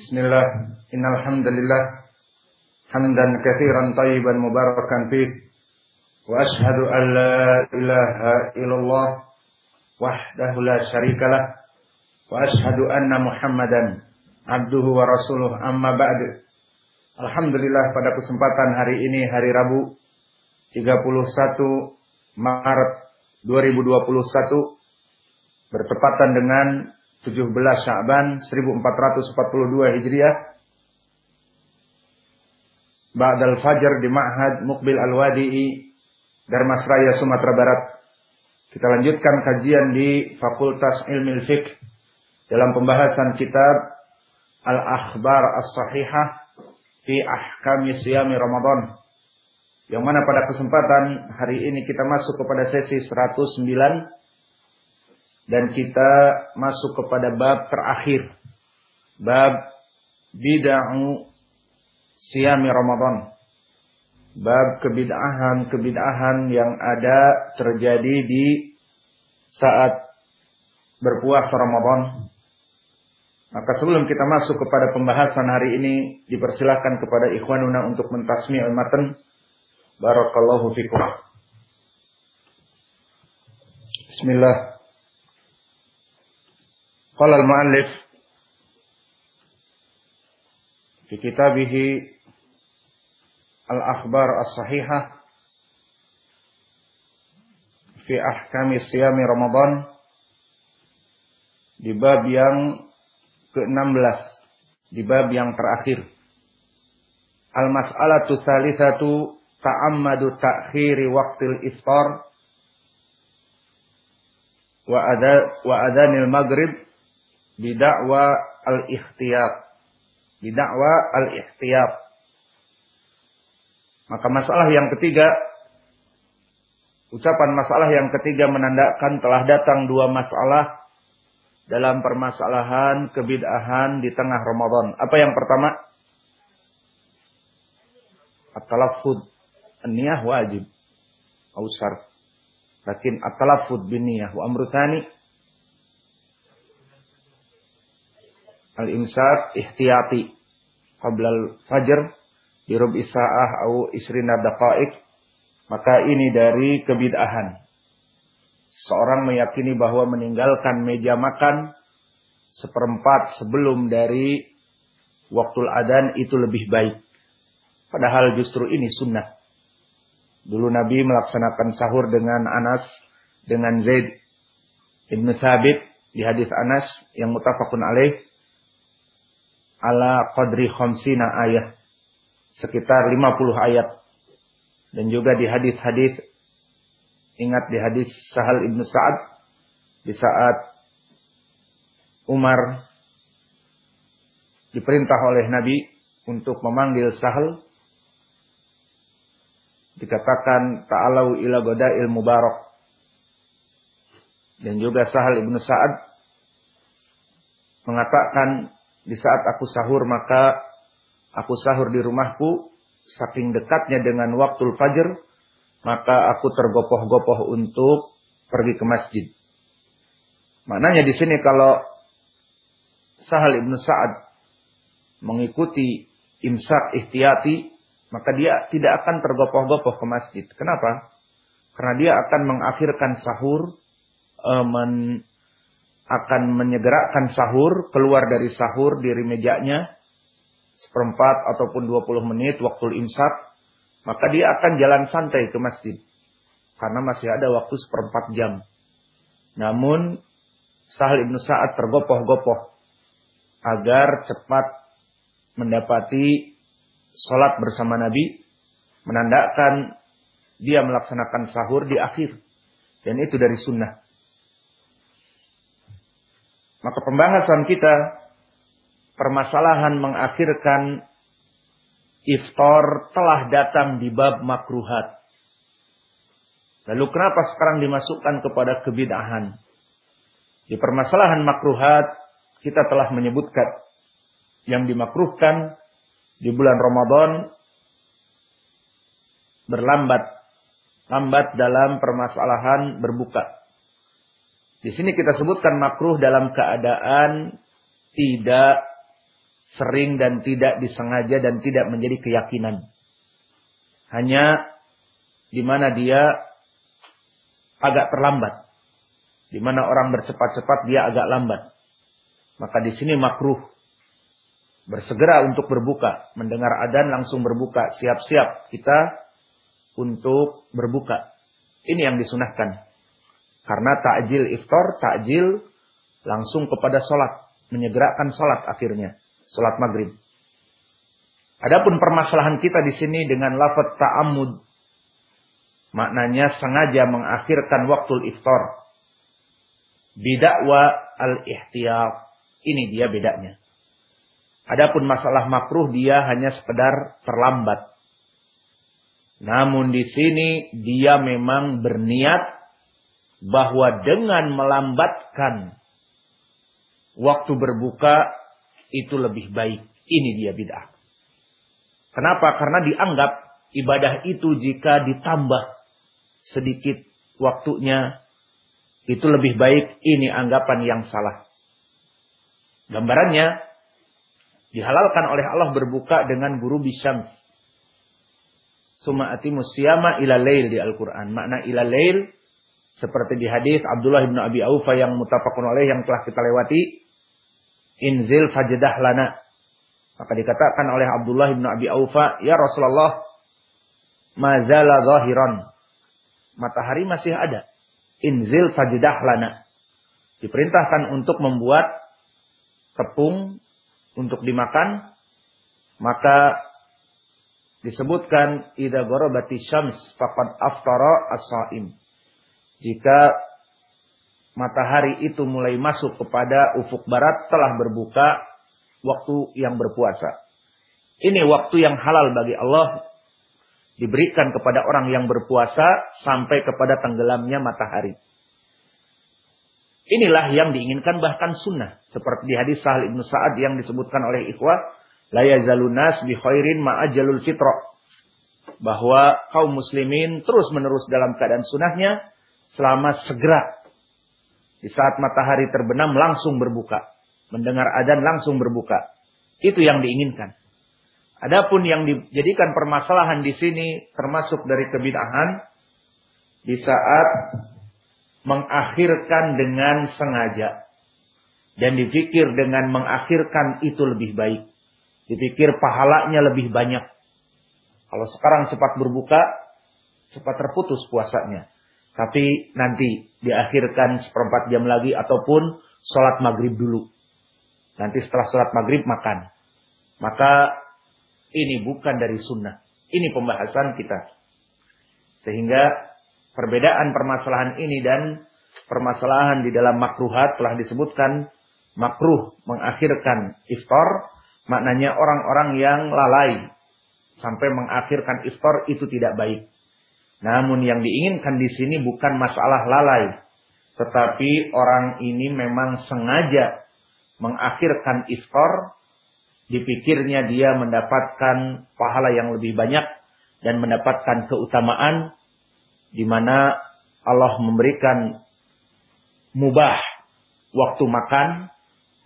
Bismillah. Innal hamdalillah hamdan katsiran tayyiban mubarakan fih. Wa ashhadu an la ilaha illallah wahdahu la syarikalah wa ashhadu anna Muhammadan abduhu wa rasuluh amma ba'du. Alhamdulillah pada kesempatan hari ini hari Rabu 31 Maret 2021 bertepatan dengan 17 Sya'ban 1442 Hijriah Ba'dal Fajar di Ma'had Mukbil Al-Wadi'i Darmasraya Sumatera Barat. Kita lanjutkan kajian di Fakultas Ilmu Fiqh dalam pembahasan kitab Al-Akhbar As-Sahihah fi Ahkami Siyami Ramadan. Yang mana pada kesempatan hari ini kita masuk kepada sesi 109 dan kita masuk kepada bab terakhir. Bab bid'ah siami Ramadan. Bab kebid'ahan-kebid'ahan yang ada terjadi di saat berpuasa Ramadan. Maka sebelum kita masuk kepada pembahasan hari ini, dipersilahkan kepada ikhwanuna untuk mentasmi' al-matan. Barakallahu fikum. Bismillah. Qala al-muallif fi kitabih Al-Akhbar As-Sahihah fi ahkami siyam Ramadan di bab yang ke-16 di bab yang terakhir. Al-mas'alatu tsalitsatu ta'ammadu ta'khiri waqtil iftar wa adha wa adhanil maghrib bidakwa al-ikhtiyab. Bidakwa al-ikhtiyab. Maka masalah yang ketiga, ucapan masalah yang ketiga menandakan telah datang dua masalah dalam permasalahan kebid'ahan di tengah Ramadan. Apa yang pertama? At-talaffud niyah wajib. Ausar. Lakin at-talaffud bin niyah wa amru al-imsak ihtiyati qabla al-fajr bi rubi sa'ah au isrina daqaik maka ini dari kebid'ahan. Seorang meyakini bahwa meninggalkan meja makan seperempat sebelum dari waktu adan itu lebih baik. Padahal justru ini sunnah. Dulu Nabi melaksanakan sahur dengan Anas dengan Zaid Ibn Thabit di hadis Anas yang mutafakun alaih ala qadri khamsina ayat. Sekitar 50 ayat. Dan juga di hadis-hadis ingat di hadis Sahal Ibnu Sa'ad di saat Umar diperintah oleh Nabi untuk memanggil Sahal dikatakan ta'alau ila godail mubarak dan juga Sahal Ibnu Sa'ad mengatakan di saat aku sahur maka aku sahur di rumahku saking dekatnya dengan waktu fajar maka aku tergopoh-gopoh untuk pergi ke masjid. Maknanya di sini kalau Sahal ibnu Sa'ad mengikuti imsak ihtiyati maka dia tidak akan tergopoh-gopoh ke masjid. Kenapa? Karena dia akan mengakhirkan sahur, e, men, akan menyegerakan sahur, keluar dari sahur diri mejanya, seperempat ataupun 20 menit waktu imsak, maka dia akan jalan santai ke masjid. Karena masih ada waktu seperempat jam. Namun, Sahal Ibnu Sa'ad tergopoh-gopoh agar cepat mendapati sholat bersama Nabi, menandakan dia melaksanakan sahur di akhir. Dan itu dari sunnah. Maka pembahasan kita permasalahan mengakhirkan iftar telah datang di bab makruhat. Lalu kenapa sekarang dimasukkan kepada kebidahan? Di permasalahan makruhat kita telah menyebutkan yang dimakruhkan di bulan Ramadan berlambat lambat dalam permasalahan berbuka. Di sini kita sebutkan makruh dalam keadaan tidak sering dan tidak disengaja dan tidak menjadi keyakinan. Hanya di mana dia agak terlambat. Di mana orang bercepat-cepat dia agak lambat. Maka di sini makruh. Bersegera untuk berbuka. Mendengar adan langsung berbuka. Siap-siap kita untuk berbuka. Ini yang disunahkan. Karena takjil iftar, takjil langsung kepada sholat. Menyegerakan sholat akhirnya. Sholat maghrib. Adapun permasalahan kita di sini dengan lafaz ta'amud. Maknanya sengaja mengakhirkan waktu iftar bidakwa al-ihtiyat. Ini dia bedanya. Adapun masalah makruh dia hanya sekedar terlambat. Namun di sini dia memang berniat bahwa dengan melambatkan waktu berbuka itu lebih baik. Ini dia bid'ah. Kenapa? Karena dianggap ibadah itu jika ditambah sedikit waktunya itu lebih baik ini anggapan yang salah. Gambarannya dihalalkan oleh Allah berbuka dengan guru bisyams. Suma atimus siyama ila lail di Al-Quran. Makna ila lail seperti di hadis Abdullah bin Abi Aufa yang mutafakun oleh yang telah kita lewati. Inzil fajadah lana. Maka dikatakan oleh Abdullah bin Abi Aufa, Ya Rasulullah, mazala zahiran. Matahari masih ada inzil fajidah lana. Diperintahkan untuk membuat tepung untuk dimakan. Maka disebutkan idza gharabati syams faqad aftara as-shaim. Jika matahari itu mulai masuk kepada ufuk barat telah berbuka waktu yang berpuasa. Ini waktu yang halal bagi Allah diberikan kepada orang yang berpuasa sampai kepada tenggelamnya matahari. Inilah yang diinginkan bahkan sunnah. Seperti di hadis Sahal Ibnu Sa'ad yang disebutkan oleh ikhwah. La yazalunas bi khairin ma'ajalul fitra. Bahwa kaum muslimin terus menerus dalam keadaan sunnahnya. Selama segera. Di saat matahari terbenam langsung berbuka. Mendengar adan langsung berbuka. Itu yang diinginkan. Adapun yang dijadikan permasalahan di sini termasuk dari kebid'ahan di saat mengakhirkan dengan sengaja dan dipikir dengan mengakhirkan itu lebih baik. Dipikir pahalanya lebih banyak. Kalau sekarang cepat berbuka, cepat terputus puasanya. Tapi nanti diakhirkan seperempat jam lagi ataupun sholat maghrib dulu. Nanti setelah sholat maghrib makan. Maka ini bukan dari sunnah. Ini pembahasan kita. Sehingga perbedaan permasalahan ini dan permasalahan di dalam makruhat telah disebutkan makruh mengakhirkan iftar maknanya orang-orang yang lalai sampai mengakhirkan iftar itu tidak baik. Namun yang diinginkan di sini bukan masalah lalai, tetapi orang ini memang sengaja mengakhirkan iftar. Dipikirnya dia mendapatkan pahala yang lebih banyak dan mendapatkan keutamaan di mana Allah memberikan mubah waktu makan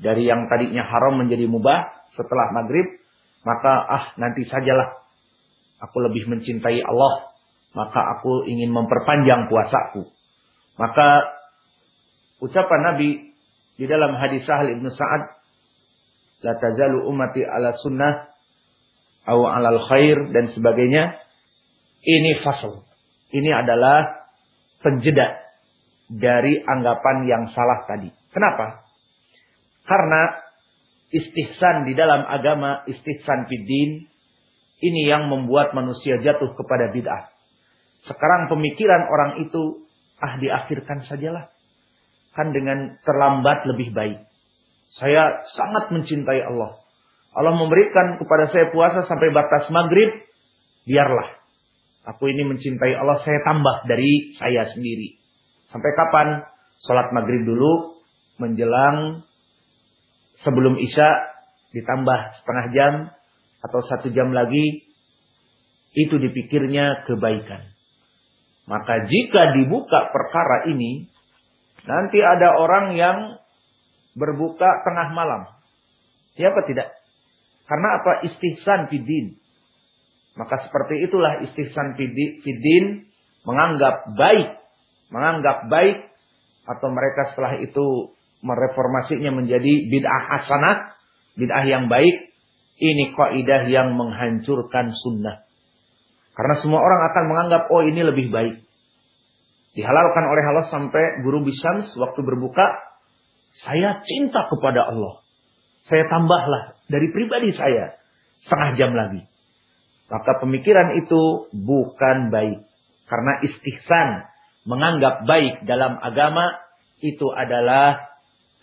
dari yang tadinya haram menjadi mubah setelah maghrib maka ah nanti sajalah. Aku lebih mencintai Allah maka aku ingin memperpanjang puasaku maka ucapan Nabi di dalam hadis Sahal Ibnu Sa'ad la tazalu ummati ala sunnah au alal khair dan sebagainya. Ini fasal. Ini adalah penjeda dari anggapan yang salah tadi. Kenapa? Karena istihsan di dalam agama, istihsan fiddin, ini yang membuat manusia jatuh kepada bid'ah. Sekarang pemikiran orang itu, ah diakhirkan sajalah. Kan dengan terlambat lebih baik. Saya sangat mencintai Allah. Allah memberikan kepada saya puasa sampai batas maghrib. Biarlah. Aku ini mencintai Allah. Saya tambah dari saya sendiri. Sampai kapan? Sholat maghrib dulu. Menjelang sebelum isya. Ditambah setengah jam. Atau satu jam lagi. Itu dipikirnya kebaikan. Maka jika dibuka perkara ini. Nanti ada orang yang berbuka tengah malam. Siapa tidak? Karena apa? Istihsan fidin. Maka seperti itulah istihsan fidin menganggap baik, menganggap baik atau mereka setelah itu mereformasinya menjadi bid'ah hasanah, bid'ah yang baik, ini kaidah yang menghancurkan sunnah. Karena semua orang akan menganggap, oh ini lebih baik. Dihalalkan oleh Allah sampai guru Bisams waktu berbuka, saya cinta kepada Allah. Saya tambahlah dari pribadi saya setengah jam lagi. Maka pemikiran itu bukan baik. Karena istihsan menganggap baik dalam agama itu adalah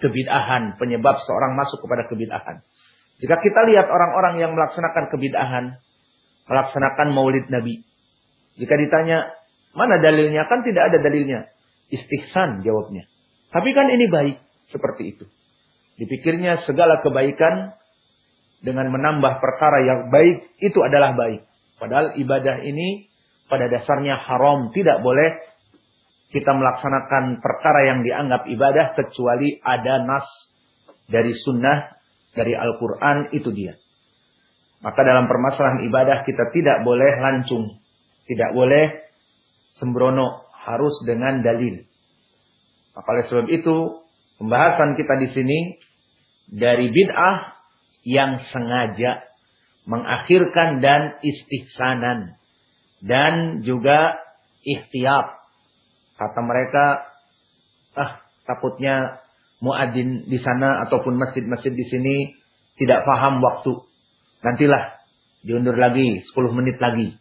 kebid'ahan. Penyebab seorang masuk kepada kebid'ahan. Jika kita lihat orang-orang yang melaksanakan kebid'ahan. Melaksanakan maulid Nabi. Jika ditanya, mana dalilnya? Kan tidak ada dalilnya. Istihsan jawabnya. Tapi kan ini baik. Seperti itu. Dipikirnya segala kebaikan dengan menambah perkara yang baik itu adalah baik. Padahal ibadah ini pada dasarnya haram, tidak boleh kita melaksanakan perkara yang dianggap ibadah kecuali ada nas dari sunnah, dari Al-Quran, itu dia. Maka dalam permasalahan ibadah kita tidak boleh lancung. Tidak boleh sembrono. Harus dengan dalil. Maka oleh sebab itu, pembahasan kita di sini dari bid'ah yang sengaja mengakhirkan dan istihsanan dan juga ikhtiyat. Kata mereka, ah takutnya muadzin di sana ataupun masjid-masjid di sini tidak paham waktu. Nantilah diundur lagi 10 menit lagi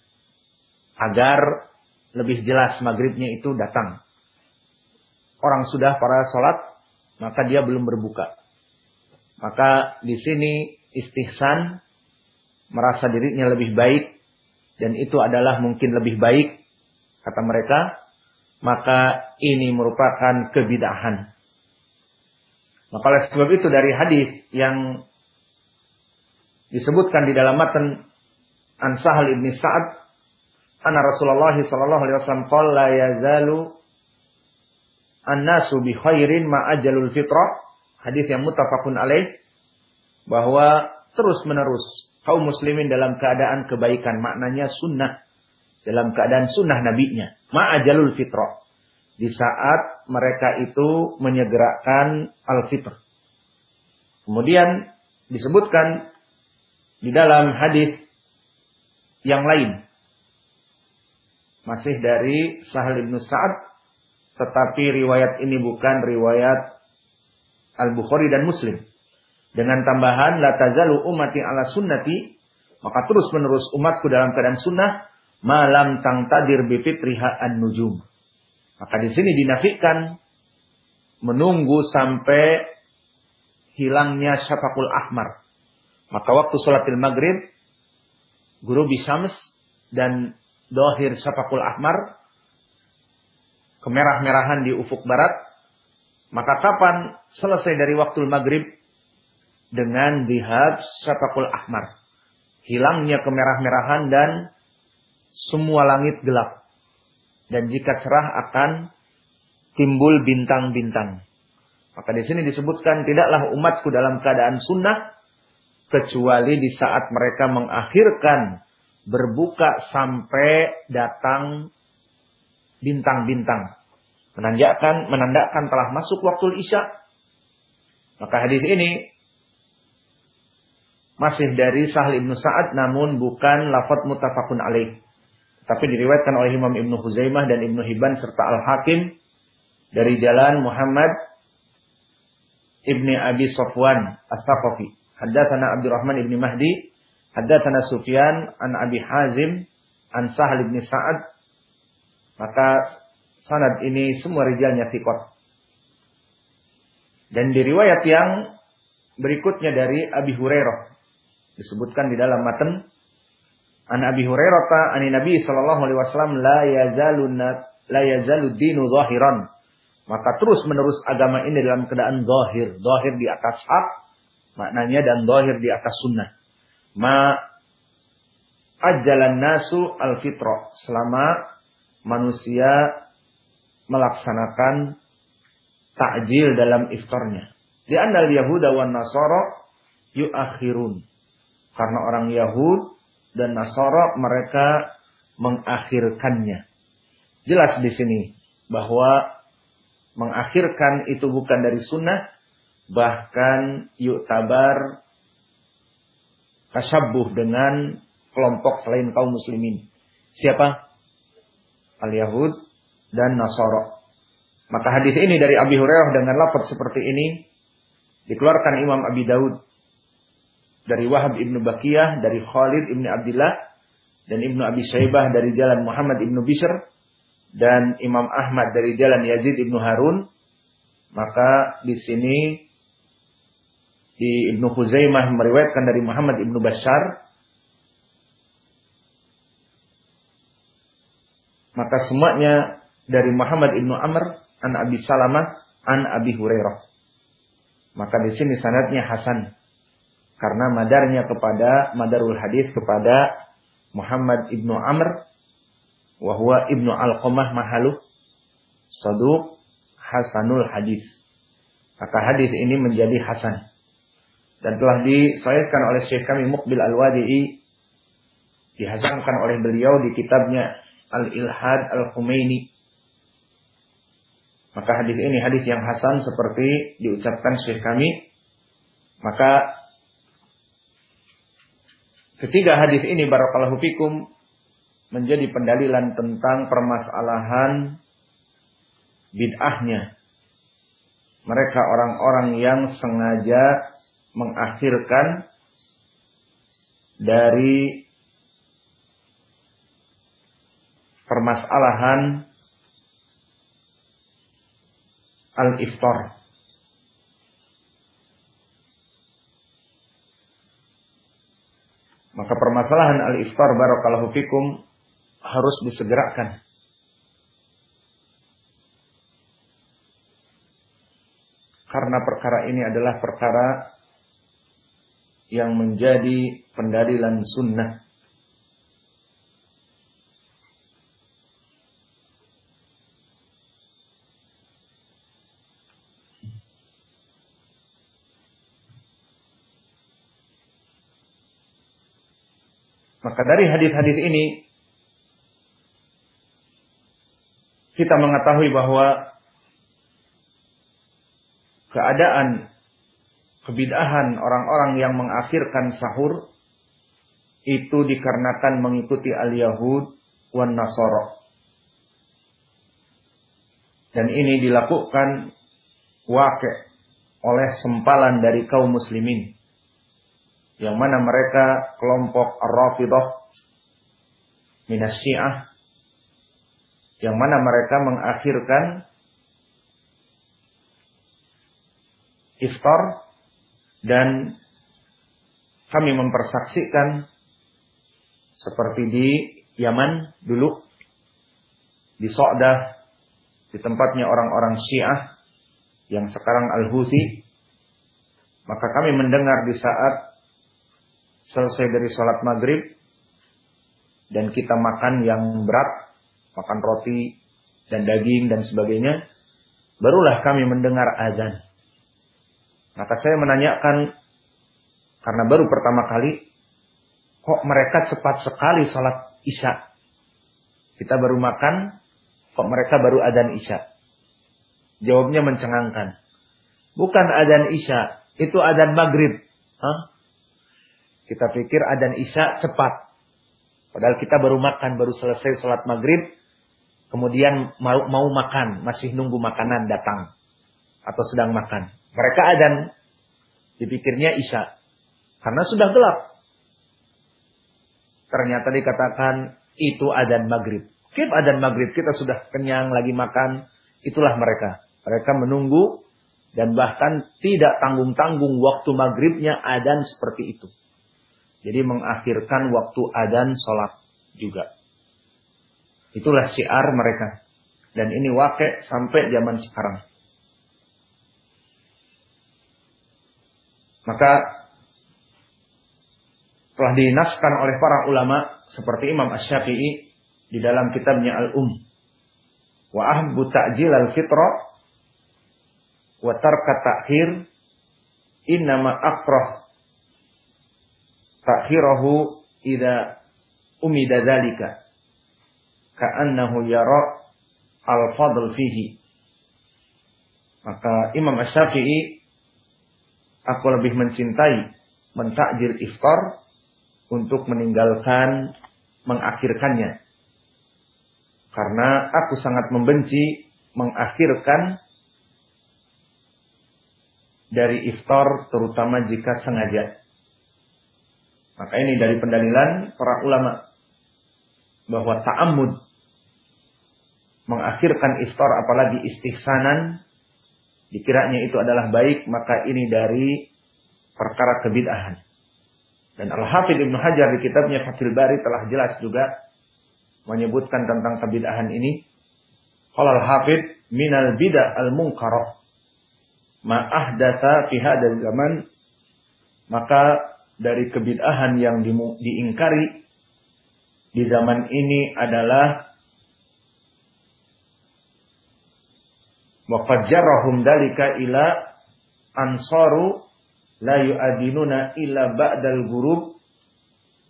agar lebih jelas maghribnya itu datang. Orang sudah para sholat, maka dia belum berbuka. Maka di sini istihsan merasa dirinya lebih baik dan itu adalah mungkin lebih baik kata mereka maka ini merupakan kebidahan. Maka oleh sebab itu dari hadis yang disebutkan di dalam matan An Sahal ibn Sa'ad anna Rasulullah sallallahu alaihi wasallam qala la yazalu an-nasu bi khairin ma ajalul fitrah hadis yang mutafakun alaih bahwa terus menerus kaum muslimin dalam keadaan kebaikan maknanya sunnah. Dalam keadaan sunnah nabinya ma'ajalul fitrah. Di saat mereka itu menyegerakan al-fitr. Kemudian disebutkan di dalam hadis yang lain masih dari Sahal ibn Sa'ad tetapi riwayat ini bukan riwayat Al-Bukhari dan Muslim. Dengan tambahan la tazalu ummati ala sunnati, maka terus menerus umatku dalam keadaan sunnah malam tang tadir bifitriha an-nujum. Maka di sini dinafikan menunggu sampai hilangnya syafaqul ahmar. Maka waktu sholatil maghrib, guru bisams dan dohir syafaqul ahmar, kemerah-merahan di ufuk barat, maka kapan selesai dari waktu maghrib? Dengan lihat syafaqul ahmar. Hilangnya kemerah-merahan dan semua langit gelap. Dan jika cerah akan timbul bintang-bintang. Maka di sini disebutkan tidaklah umatku dalam keadaan sunnah kecuali di saat mereka mengakhirkan berbuka sampai datang bintang-bintang menandakan menandakan telah masuk waktu isya. Maka hadis ini masih dari Sahal Ibnu Sa'ad namun bukan lafaz mutafakun alaih. Tapi diriwayatkan oleh Imam Ibnu Huzaimah dan Ibnu Hibban serta Al-Hakim dari jalan Muhammad Ibni Abi Sofwan As-Saqafi. Haddatsana Abdurrahman Ibni Mahdi, haddatsana Sufyan an Abi Hazim an Sahal Ibni Sa'ad. Maka sanad ini semua rijalnya sikot. Dan di riwayat yang berikutnya dari Abi Hurairah disebutkan di dalam matan An Abi Hurairah ta ani Nabi sallallahu alaihi wasallam la yazalu la yazalu dinu zahiran. Maka terus menerus agama ini dalam keadaan zahir, zahir di atas hak maknanya dan zahir di atas sunnah. Ma ajalan nasu al fitrah selama manusia melaksanakan takjil dalam iftarnya. Di andal Yahuda wa Nasara yuakhirun. Karena orang Yahud dan Nasara mereka mengakhirkannya. Jelas di sini bahwa mengakhirkan itu bukan dari sunnah, bahkan yuk tabar tasabuh dengan kelompok selain kaum muslimin. Siapa? Al-Yahud dan Nasara. Maka hadis ini dari Abi Hurairah dengan lafaz seperti ini dikeluarkan Imam Abi Daud dari Wahab ibnu Bakiyah, dari Khalid ibnu Abdullah, dan ibnu Abi Syaibah dari jalan Muhammad ibnu Bishr, dan Imam Ahmad dari jalan Yazid ibnu Harun. Maka di sini di Ibnu Huzaimah meriwayatkan dari Muhammad ibnu Bashar. Maka semuanya dari Muhammad ibnu Amr an Abi Salamah an Abi Hurairah. Maka di sini sanadnya Hasan karena madarnya kepada madarul hadis kepada Muhammad ibnu Amr wahwa ibnu Alqamah mahaluh saduq hasanul hadis. Maka hadis ini menjadi hasan. Dan telah disahihkan oleh Syekh kami Mukbil Al-Wadi'i dihasankan oleh beliau di kitabnya Al-Ilhad Al-Khumaini. Maka hadis ini hadis yang hasan seperti diucapkan Syekh kami. Maka Ketiga hadis ini barakallahu fikum menjadi pendalilan tentang permasalahan bid'ahnya. Mereka orang-orang yang sengaja mengakhirkan dari permasalahan al-iftar. Maka permasalahan al-iftar barakallahu fikum harus disegerakan. Karena perkara ini adalah perkara yang menjadi pendalilan sunnah. Maka dari hadis-hadis ini kita mengetahui bahwa keadaan kebidahan orang-orang yang mengakhirkan sahur itu dikarenakan mengikuti al-Yahud wan Nasara. Dan ini dilakukan wakil oleh sempalan dari kaum muslimin yang mana mereka kelompok Ar-Rafidah minas Syiah yang mana mereka mengakhirkan iftar dan kami mempersaksikan seperti di Yaman dulu di So'dah di tempatnya orang-orang Syiah yang sekarang Al-Houthi maka kami mendengar di saat selesai dari sholat maghrib dan kita makan yang berat, makan roti dan daging dan sebagainya, barulah kami mendengar azan. Maka saya menanyakan, karena baru pertama kali, kok mereka cepat sekali sholat isya? Kita baru makan, kok mereka baru azan isya? Jawabnya mencengangkan. Bukan azan isya, itu azan maghrib. Hah? Kita pikir adzan isya cepat. Padahal kita baru makan, baru selesai sholat maghrib. Kemudian mau, mau makan, masih nunggu makanan datang. Atau sedang makan. Mereka adzan, dipikirnya isya. Karena sudah gelap. Ternyata dikatakan itu adzan maghrib. Kip adzan maghrib, kita sudah kenyang lagi makan. Itulah mereka. Mereka menunggu dan bahkan tidak tanggung-tanggung waktu maghribnya adzan seperti itu. Jadi mengakhirkan waktu adan sholat juga. Itulah syiar mereka. Dan ini wakil sampai zaman sekarang. Maka telah dinaskan oleh para ulama seperti Imam Ash-Syafi'i di dalam kitabnya Al-Um. Wa ahbu ta'jil al-fitra wa tarka ta'khir innama akrah takhirahu idza umida dzalika ka'annahu yara al-fadl fihi maka Imam Asy-Syafi'i aku lebih mencintai mentakjil iftar untuk meninggalkan mengakhirkannya karena aku sangat membenci mengakhirkan dari iftar terutama jika sengaja. Maka ini dari pendalilan para ulama bahwa ta'ammud mengakhirkan iftar apalagi istihsanan dikiranya itu adalah baik maka ini dari perkara kebid'ahan. Dan Al-Hafidh Ibnu Hajar di kitabnya Fathul Bari telah jelas juga menyebutkan tentang kebid'ahan ini. Qala Al-Hafidh minal bid'ah al-munkarah ma'ahdata fi hadzal zaman maka dari kebid'ahan yang di, diingkari di zaman ini adalah jarrahum dalika ila ansaru la yu'adinuna illa ba'dal ghurub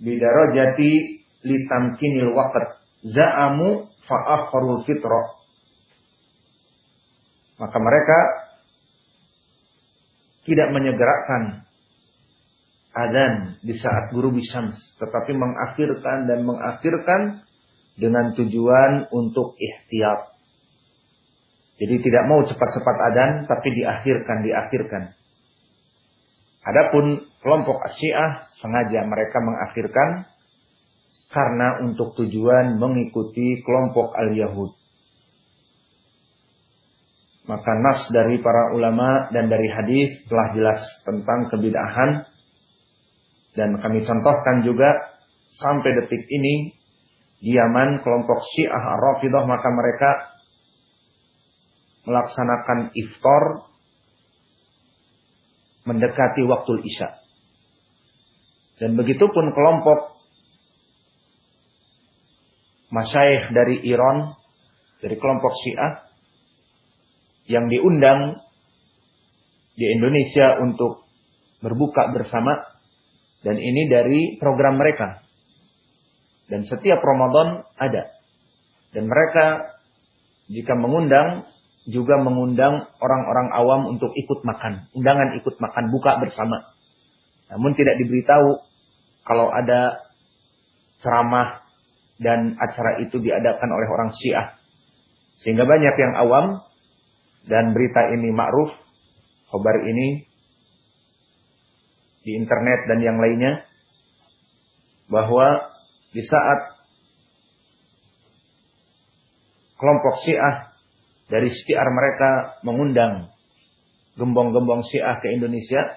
bidarajati litamkinil waqt za'amu fa'akharul fitrah maka mereka tidak menyegerakan adzan di saat guru bisyams, tetapi mengakhirkan dan mengakhirkan dengan tujuan untuk ihtiyat. Jadi tidak mau cepat-cepat adzan, tapi diakhirkan, diakhirkan. Adapun kelompok Syiah sengaja mereka mengakhirkan karena untuk tujuan mengikuti kelompok Al-Yahud. Maka nas dari para ulama dan dari hadis telah jelas tentang kebidahan dan kami contohkan juga sampai detik ini di Yaman kelompok Syiah Rafidah maka mereka melaksanakan iftar mendekati waktu Isya. Dan begitu pun kelompok masyaikh dari Iran dari kelompok Syiah yang diundang di Indonesia untuk berbuka bersama dan ini dari program mereka. Dan setiap Ramadan ada. Dan mereka jika mengundang juga mengundang orang-orang awam untuk ikut makan. Undangan ikut makan buka bersama. Namun tidak diberitahu kalau ada ceramah dan acara itu diadakan oleh orang Syiah. Sehingga banyak yang awam dan berita ini ma'ruf, kabar ini di internet dan yang lainnya bahwa di saat kelompok Syiah dari syiar mereka mengundang gembong-gembong Syiah ke Indonesia,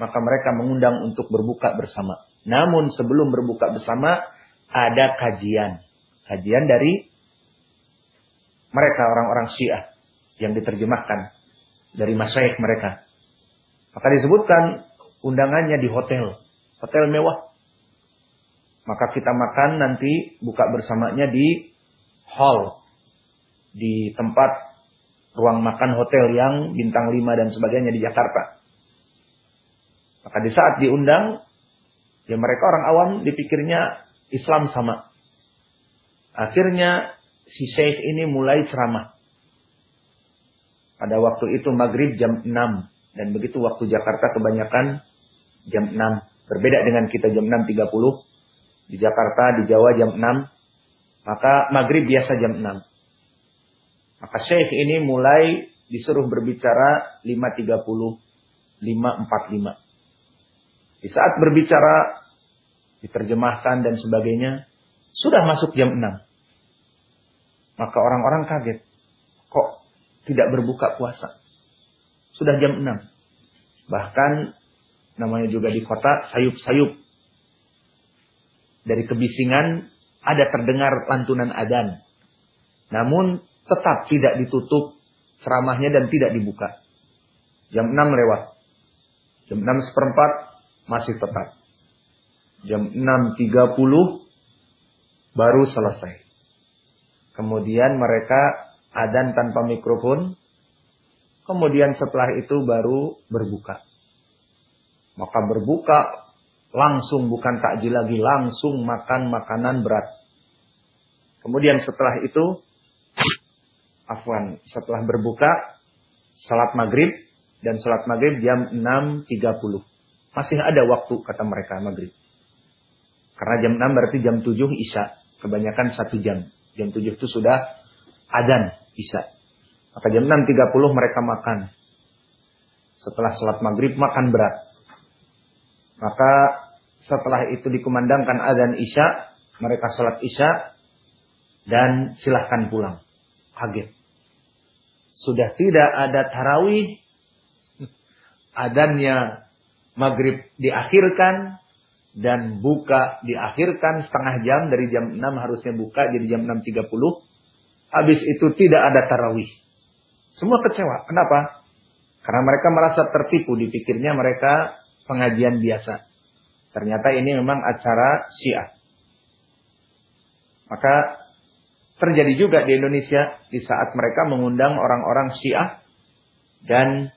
maka mereka mengundang untuk berbuka bersama. Namun sebelum berbuka bersama ada kajian. Kajian dari mereka orang-orang Syiah yang diterjemahkan dari masyayikh mereka. Maka disebutkan undangannya di hotel, hotel mewah. Maka kita makan nanti buka bersamanya di hall, di tempat ruang makan hotel yang bintang 5 dan sebagainya di Jakarta. Maka di saat diundang, ya mereka orang awam dipikirnya Islam sama. Akhirnya si Syekh ini mulai ceramah. Pada waktu itu maghrib jam 6. Dan begitu waktu Jakarta kebanyakan jam 6. Berbeda dengan kita jam 6.30. Di Jakarta, di Jawa jam 6. Maka maghrib biasa jam 6. Maka Syekh ini mulai disuruh berbicara 5.30. 5.45. Di saat berbicara, diterjemahkan dan sebagainya, sudah masuk jam 6. Maka orang-orang kaget. Kok tidak berbuka puasa. Sudah jam 6. Bahkan namanya juga di kota sayup-sayup. Dari kebisingan ada terdengar lantunan adan. Namun tetap tidak ditutup ceramahnya dan tidak dibuka. Jam 6 lewat. Jam 6 seperempat masih tetap. Jam 6.30 baru selesai. Kemudian mereka adan tanpa mikrofon. Kemudian setelah itu baru berbuka. Maka berbuka Langsung bukan takjil lagi, langsung makan makanan berat. Kemudian setelah itu, afwan, setelah berbuka, salat maghrib, dan salat maghrib jam 6.30. Masih ada waktu, kata mereka, maghrib. Karena jam 6 berarti jam 7 isya. Kebanyakan satu jam. Jam 7 itu sudah adan isya. Maka jam 6.30 mereka makan. Setelah sholat maghrib makan berat. Maka setelah itu dikumandangkan adan isya. Mereka sholat isya. Dan silahkan pulang. Kaget. Sudah tidak ada tarawih. Adannya maghrib diakhirkan dan buka diakhirkan setengah jam dari jam 6 harusnya buka jadi jam 6.30. Habis itu tidak ada tarawih. Semua kecewa. Kenapa? Karena mereka merasa tertipu. Dipikirnya mereka pengajian biasa. Ternyata ini memang acara syiah. Maka terjadi juga di Indonesia di saat mereka mengundang orang-orang syiah dan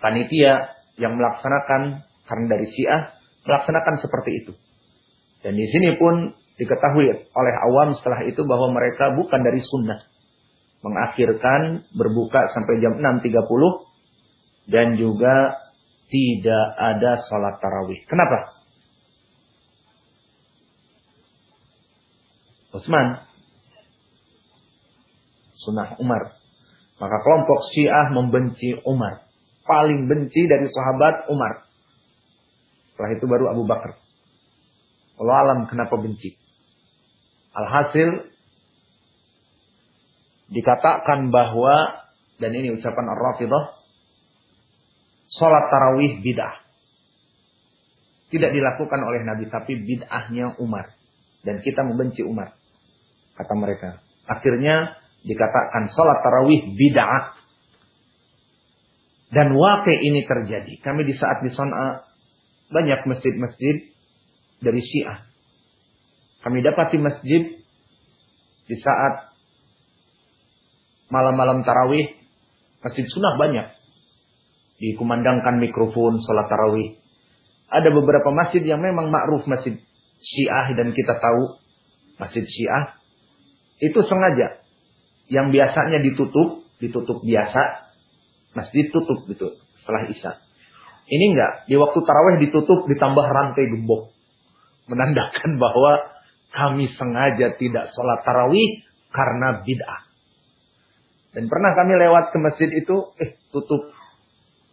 panitia yang melaksanakan karena dari syiah melaksanakan seperti itu. Dan di sini pun diketahui oleh awam setelah itu bahwa mereka bukan dari sunnah. Mengakhirkan berbuka sampai jam 6.30 dan juga tidak ada sholat tarawih. Kenapa? Utsman. Sunnah Umar. Maka kelompok Syiah membenci Umar. Paling benci dari sahabat Umar. Setelah itu baru Abu Bakar. Allah alam kenapa benci. Alhasil dikatakan bahwa dan ini ucapan Ar-Rafidah salat tarawih bid'ah. Tidak dilakukan oleh Nabi tapi bid'ahnya Umar dan kita membenci Umar kata mereka. Akhirnya dikatakan salat tarawih bid'ah. Dan wakil ini terjadi. Kami di saat di Son'a banyak masjid-masjid dari Syiah. Kami dapati masjid di saat malam-malam tarawih, masjid sunnah banyak. Dikumandangkan mikrofon salat tarawih. Ada beberapa masjid yang memang ma'ruf masjid Syiah dan kita tahu masjid Syiah itu sengaja yang biasanya ditutup, ditutup biasa, masjid tutup gitu setelah Isya. Ini enggak. Di waktu taraweh ditutup ditambah rantai gembok. Menandakan bahwa kami sengaja tidak sholat tarawih karena bid'ah. Dan pernah kami lewat ke masjid itu, eh tutup.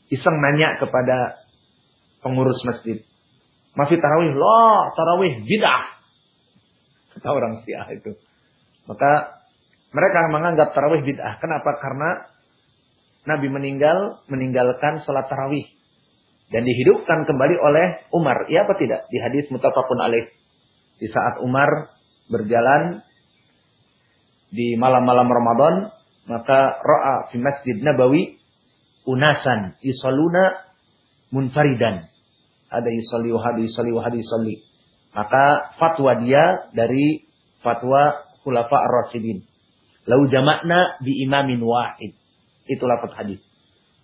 Iseng nanya kepada pengurus masjid. Masih tarawih, loh tarawih bid'ah. Kata orang Syiah itu. Maka mereka menganggap tarawih bid'ah. Kenapa? Karena Nabi meninggal, meninggalkan sholat tarawih dan dihidupkan kembali oleh Umar. Ya apa tidak? Di hadis mutafakun alaih. Di saat Umar berjalan di malam-malam Ramadan, maka ra'a fi Masjid Nabawi unasan yusaluna munfaridan. Ada yusalli wa hadu yusalli wa hadu yusalli. Maka fatwa dia dari fatwa khulafa ar-rasyidin. Lau jamakna bi imamin wahid. Itulah hadis.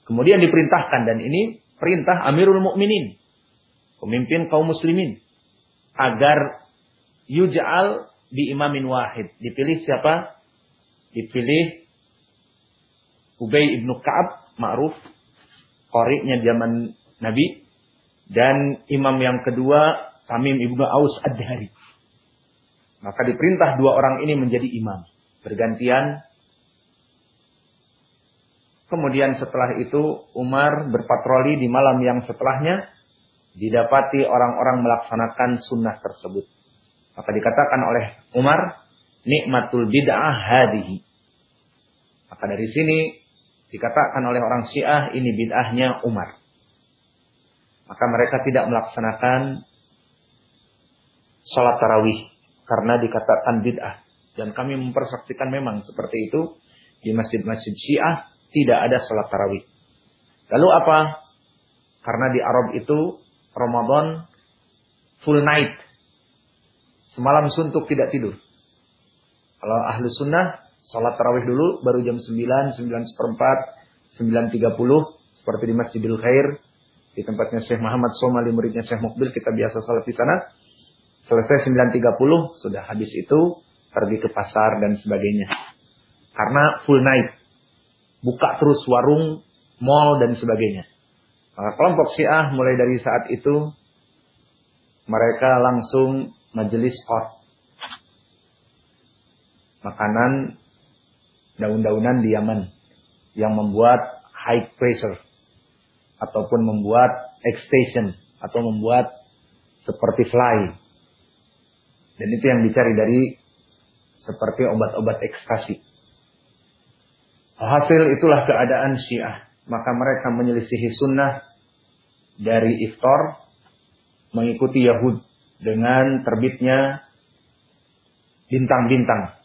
Kemudian diperintahkan dan ini perintah Amirul Mukminin, pemimpin kaum muslimin, agar yuj'al di imamin wahid. Dipilih siapa? Dipilih Ubay ibnu Ka'ab, ma'ruf, qari'nya zaman Nabi. Dan imam yang kedua, Tamim ibnu Aus Ad-Dari. Maka diperintah dua orang ini menjadi imam. Bergantian Kemudian setelah itu Umar berpatroli di malam yang setelahnya. Didapati orang-orang melaksanakan sunnah tersebut. Maka dikatakan oleh Umar. Nikmatul bid'ah hadihi. Maka dari sini dikatakan oleh orang syiah ini bid'ahnya Umar. Maka mereka tidak melaksanakan sholat tarawih. Karena dikatakan bid'ah. Dan kami mempersaksikan memang seperti itu di masjid-masjid syiah tidak ada sholat tarawih. Lalu apa? Karena di Arab itu Ramadan full night. Semalam suntuk tidak tidur. Kalau ahlu sunnah, sholat tarawih dulu, baru jam 9, 9 seperempat, 9.30, seperti di Masjidil Khair. di tempatnya Syekh Muhammad Somali muridnya Syekh Mukbil kita biasa salat di sana. Selesai 9.30 sudah habis itu pergi ke pasar dan sebagainya. Karena full night. Buka terus warung, mall dan sebagainya. Maka kelompok Syiah mulai dari saat itu mereka langsung majelis hot. Makanan daun-daunan di Yaman yang membuat high pressure ataupun membuat extension atau membuat seperti fly. Dan itu yang dicari dari seperti obat-obat ekstasi. Hasil itulah keadaan Syiah. Maka mereka menyelisihi sunnah dari iftar mengikuti Yahud dengan terbitnya bintang-bintang.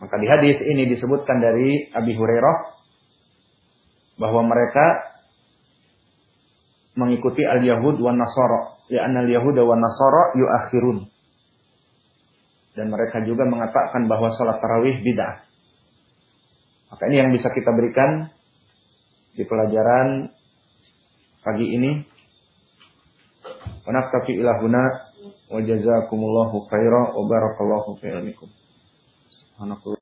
Maka di hadis ini disebutkan dari Abi Hurairah bahwa mereka mengikuti al-Yahud wa Nasara. Ya al-Yahud wa Nasara yuakhirun. Dan mereka juga mengatakan bahwa salat tarawih bid'ah. Maka ini yang bisa kita berikan di pelajaran pagi ini. Wa naktafi ilahuna wa jazakumullahu khairan wa barakallahu fi ilmikum.